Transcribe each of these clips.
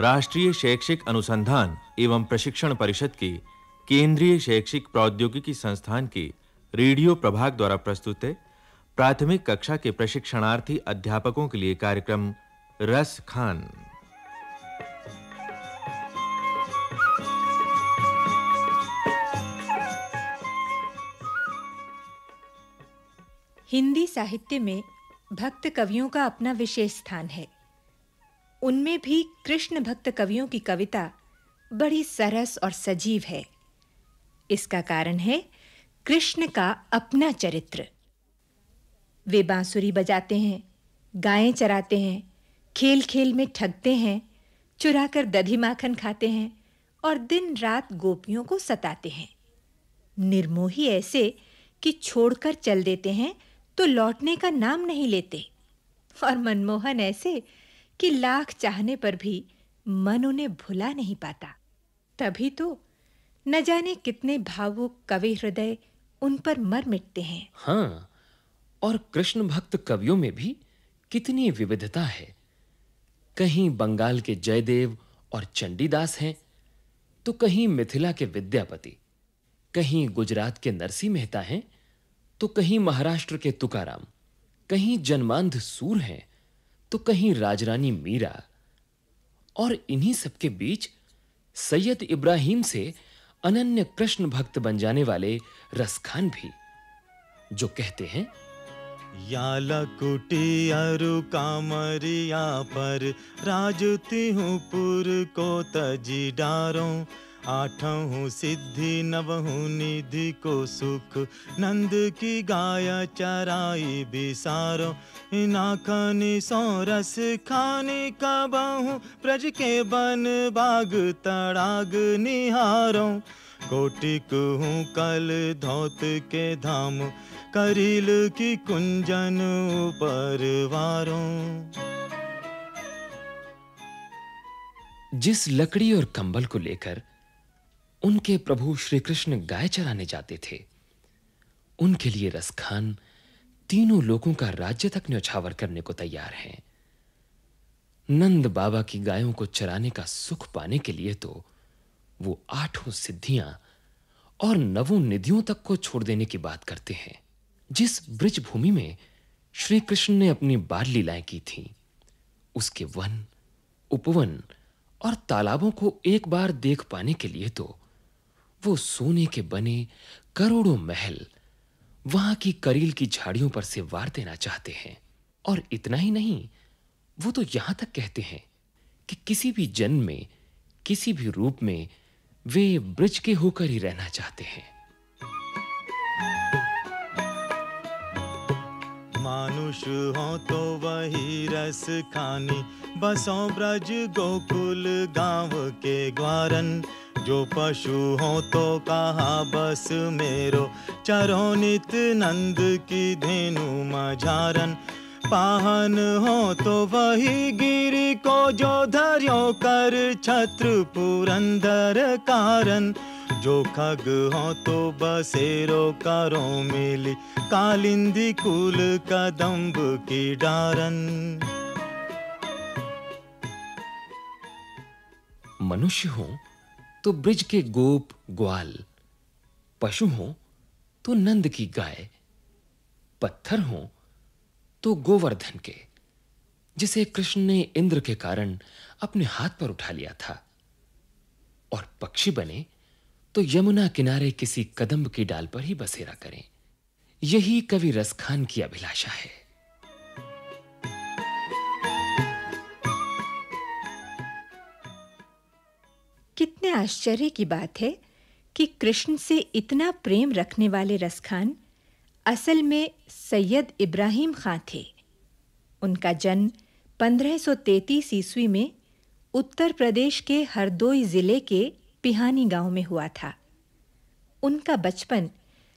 राष्ट्रीय शैक्षिक अनुसंधान एवं प्रशिक्षण परिषद के केंद्रीय शैक्षिक प्रौद्योगिकी संस्थान के रेडियो प्रभाग द्वारा प्रस्तुत है। प्राथमिक कक्षा के प्रशिक्षणार्थी अध्यापकों के लिए कार्यक्रम रस खान। हिंदी साहित्य में भक्त कवियों का अपना विशेष स्थान है। उनमें भी कृष्ण भक्त कवियों की कविता बड़ी सरस और सजीव है। इसका कारण है कृष्ण का अपना चरित्र। वे बांसुरी बजाते हैं, गायें चराते हैं, खेल-खेल में ठगते हैं, चुराकर दधी माखन खाते हैं और दिन रात गोपियों को सताते हैं। निर्मोही ऐसे कि छोड़कर चल देते हैं तो लौटने का नाम नहीं लेते। और मनमोहन ऐसे कि लाख चाहने पर भी मन उन्हें भुला नहीं पाता। तभी तो न जाने कितने भावुक कवि हृदय उन पर मर मिटते हैं। हाँ, और कृष्ण भक्त कवियों में भी कितनी विविधता है। कहीं बंगाल के जयदेव और चंडीदास हैं तो कहीं मिथिला के विद्यापति, कहीं गुजरात के नरसिंह मेहता हैं तो कहीं महाराष्ट्र के तुकाराम, कहीं जन्मांध सूर हैं। तो कहीं राजरानी मीरा और इन्हीं सब के बीच सैयद इब्राहिम से अनन्य कृष्ण भक्त बन जाने वाले रसखान भी, जो कहते हैं या कुटी अरु कामरिया पर राजती पुर को तजी डारों। आठहूँ सिद्धि नवहूँ निधि को सुख, नंद की गाय चराई बिसारो। नाखनी सो रस खाने कबहूँ प्रज के बन बाग तड़ाग निहारो। कोटिक हूँ कल धोत के धाम, करील की कुंजन परवारों जिस लकड़ी और कंबल को लेकर उनके प्रभु श्री कृष्ण गाय चराने जाते थे। उनके लिए रसखान तीनों लोगों का राज्य तक न्यौछावर करने को तैयार हैं। नंद बाबा की गायों को चराने का सुख पाने के लिए तो वो आठों सिद्धियाँ और नवों निधियों तक को छोड़ देने की बात करते हैं। जिस ब्रिज भूमि में श्री कृष्ण ने अपनी बाल लीलाएँ की थीं, उसके वन, उपवन और तालाबों को एक बार देख पाने के लिए तो वो सोने के बने करोड़ों महल वहाँ की करील की झाड़ियों पर से वार देना चाहते हैं। और इतना ही नहीं, वो तो यहाँ तक कहते हैं कि किसी भी जन्म में, किसी भी रूप में वे ब्रिज के होकर ही रहना चाहते हैं। मानुष हो तो वही रस खानी, बसो ब्रज गोकुल गाँव के ग्वारन। जो पशु हो तो कहा बस मेरो? चरो नित नंद की धेनु मझारन। पाहन हो तो वही गिरी को जो धर्यो कर छत्र पुरंदर कारण जो खग हो तो बसेरो करो मिली कालिंदी कुल कदम्ब की डारन। मनुष्य हो तो ब्रिज के गोप ग्वाल, पशु हो तो नंद की गाय, पत्थर हो तो गोवर्धन के, जिसे कृष्ण ने इंद्र के कारण अपने हाथ पर उठा लिया था। और पक्षी बने तो यमुना किनारे किसी कदम्ब की डाल पर ही बसेरा करें। यही कवि रसखान की अभिलाषा है। कितने आश्चर्य की बात है कि कृष्ण से इतना प्रेम रखने वाले रसखान असल में सैयद इब्राहिम खां थे। उनका जन्म 1533 ईस्वी में उत्तर प्रदेश के हरदोई ज़िले के पिहानी गाँव में हुआ था। उनका बचपन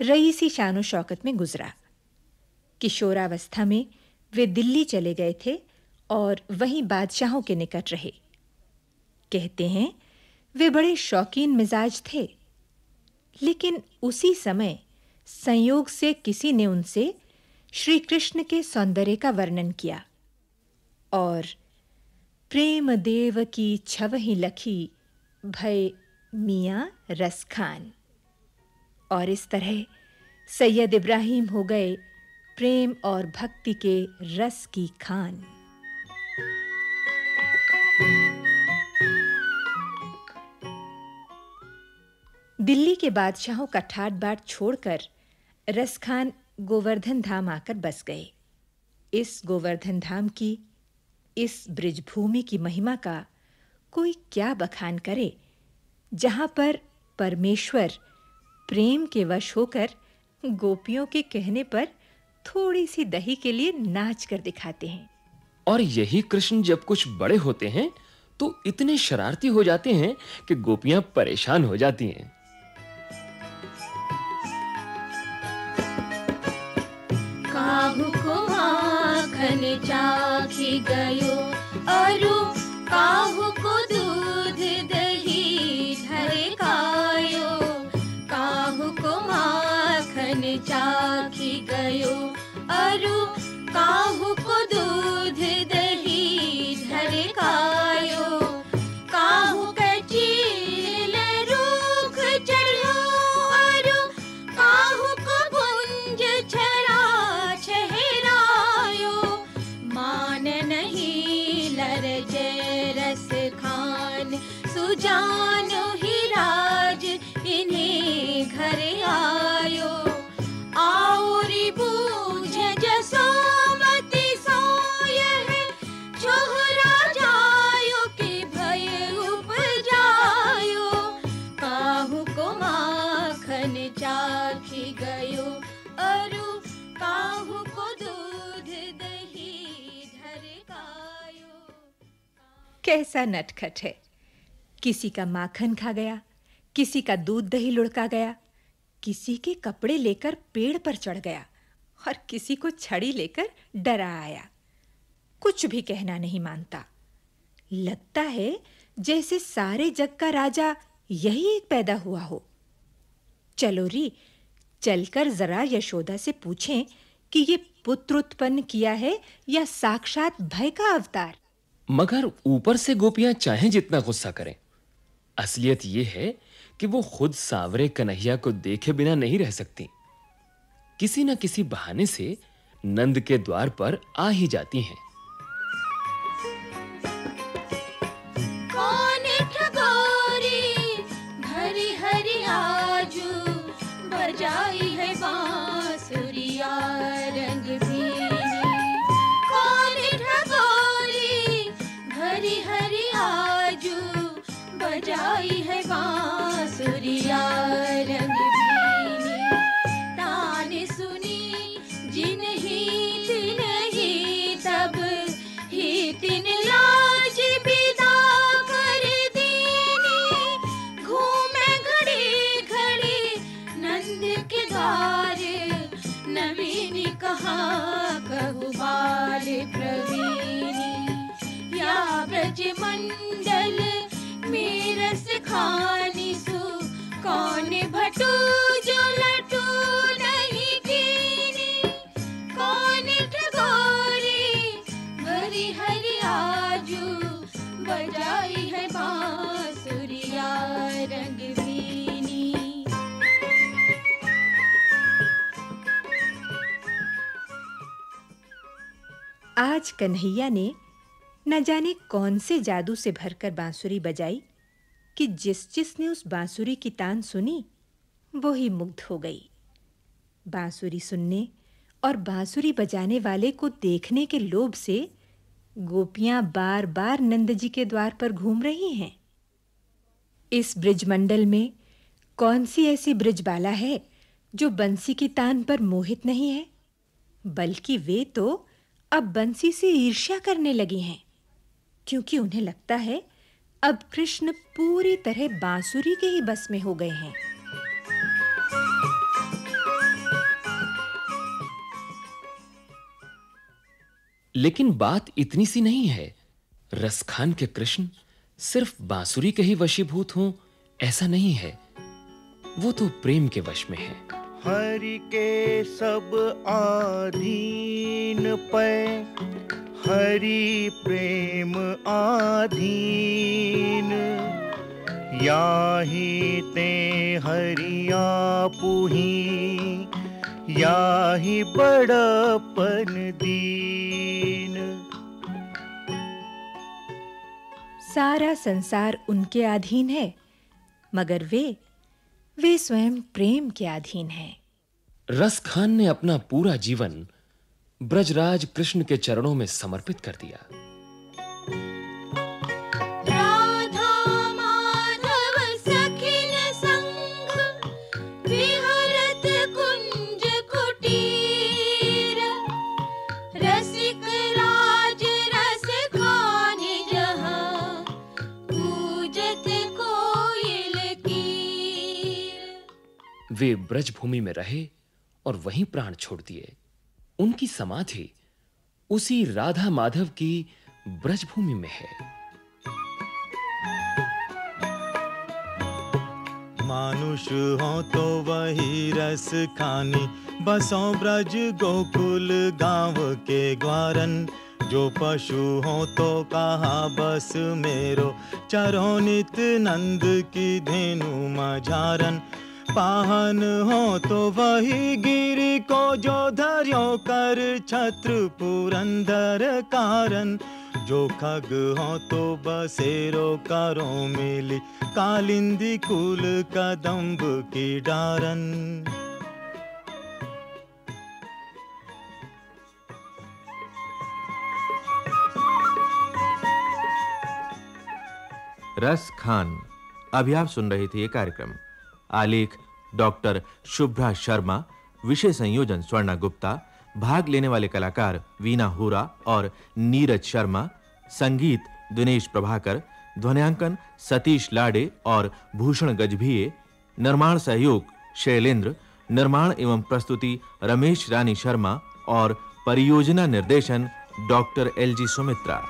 रईसी शानो शौकत में गुजरा। किशोरावस्था में वे दिल्ली चले गए थे और वहीं बादशाहों के निकट रहे। कहते हैं वे बड़े शौकीन मिजाज थे। लेकिन उसी समय संयोग से किसी ने उनसे श्री कृष्ण के सौंदर्य का वर्णन किया और प्रेम देव की छव ही लखी, भय मियाँ रस खान। और इस तरह सैयद इब्राहिम हो गए प्रेम और भक्ति के रस की खान। दिल्ली के बादशाहों का ठाट बाट छोड़कर रसखान गोवर्धन धाम आकर बस गए। इस गोवर्धन धाम की, इस ब्रिजभूमि की महिमा का कोई क्या बखान करे, जहाँ पर परमेश्वर प्रेम के वश होकर गोपियों के कहने पर थोड़ी सी दही के लिए नाच कर दिखाते हैं। और यही कृष्ण जब कुछ बड़े होते हैं तो इतने शरारती हो जाते हैं कि गोपियाँ परेशान हो जाती हैं। चाखी गयो अरु काहू सुजानो ही राज, इन्हें घर आयो। भय माखन चाखी गयो, अरु काहू को दूध दही ढरकायो कैसा नटखट है। किसी का माखन खा गया, किसी का दूध दही लुढ़का गया, किसी के कपड़े लेकर पेड़ पर चढ़ गया और किसी को छड़ी लेकर डरा आया। कुछ भी कहना नहीं मानता। लगता है जैसे सारे जग का राजा यही एक पैदा हुआ हो। चलो री, चलकर जरा यशोदा से पूछें कि ये पुत्र उत्पन्न किया है या साक्षात भय का अवतार? मगर ऊपर से गोपियाँ चाहे जितना गुस्सा करें। असलियत यह है कि वो खुद सांवरे कन्हैया को देखे बिना नहीं रह सकती। किसी ना किसी बहाने से नंद के द्वार पर आ ही जाती हैं। कहा बाल प्रवीणी या ब्रज मंडल मेरस खानी सु कौन भटू आज कन्हैया ने न जाने कौन से जादू से भरकर बांसुरी बजाई, कि जिस जिसने उस बांसुरी की तान सुनी, वो ही मुग्ध हो गई। बांसुरी सुनने और बांसुरी बजाने वाले को देखने के लोभ से गोपियाँ बार-बार नंद जी के द्वार पर घूम रही हैं। इस ब्रिजमंडल में कौन सी ऐसी ब्रिजबाला है, जो बंसी की तान पर मोहित नहीं है? बल्कि वे तो अब बंसी से ईर्ष्या करने लगी हैं, क्योंकि उन्हें लगता है अब कृष्ण पूरी तरह बांसुरी के ही बस में हो गए हैं। लेकिन बात इतनी सी नहीं है। रसखान के कृष्ण सिर्फ़ बांसुरी के ही वशीभूत हों, ऐसा नहीं है। वो तो प्रेम के वश में है। हरि के सब आधीन पे, हरि प्रेम आधीन। याही ते हरिया पुही याही बड़पन दीन। सारा संसार उनके अधीन है, मगर वे वे स्वयं प्रेम के अधीन हैं। रस खान ने अपना पूरा जीवन ब्रजराज कृष्ण के चरणों में समर्पित कर दिया। वे ब्रजभूमि में रहे और वहीं प्राण छोड़ दिए। उनकी समाधि उसी राधा माधव की ब्रजभूमि में है। मानुष हो तो वही रस खानी, बसो ब्रज गोकुल गाँव के ग्वारन। जो पशु हो तो कहा, बस मेरो चरो नित नंद की धेनु मझारन। पाहन हो तो वही गिरी को जो धर्यो कर छत्र पुरंदर कारण। जो खग हो तो बसेरो करो मिली कालिंदी कुल कदम्ब की डारन। रस खान, अभी आप सुन रहे थे ये कार्यक्रम। आलेख, डॉक्टर शुभ्रा शर्मा, विषय संयोजन स्वर्णा गुप्ता, भाग लेने वाले कलाकार वीना हुरा और नीरज शर्मा, संगीत दिनेश प्रभाकर, ध्वनियांकन सतीश लाडे और भूषण गजभिये, निर्माण सहयोग शैलेंद्र, निर्माण एवं प्रस्तुति रमेश रानी शर्मा और परियोजना निर्देशन डॉक्टर एलजी सुमित्रा।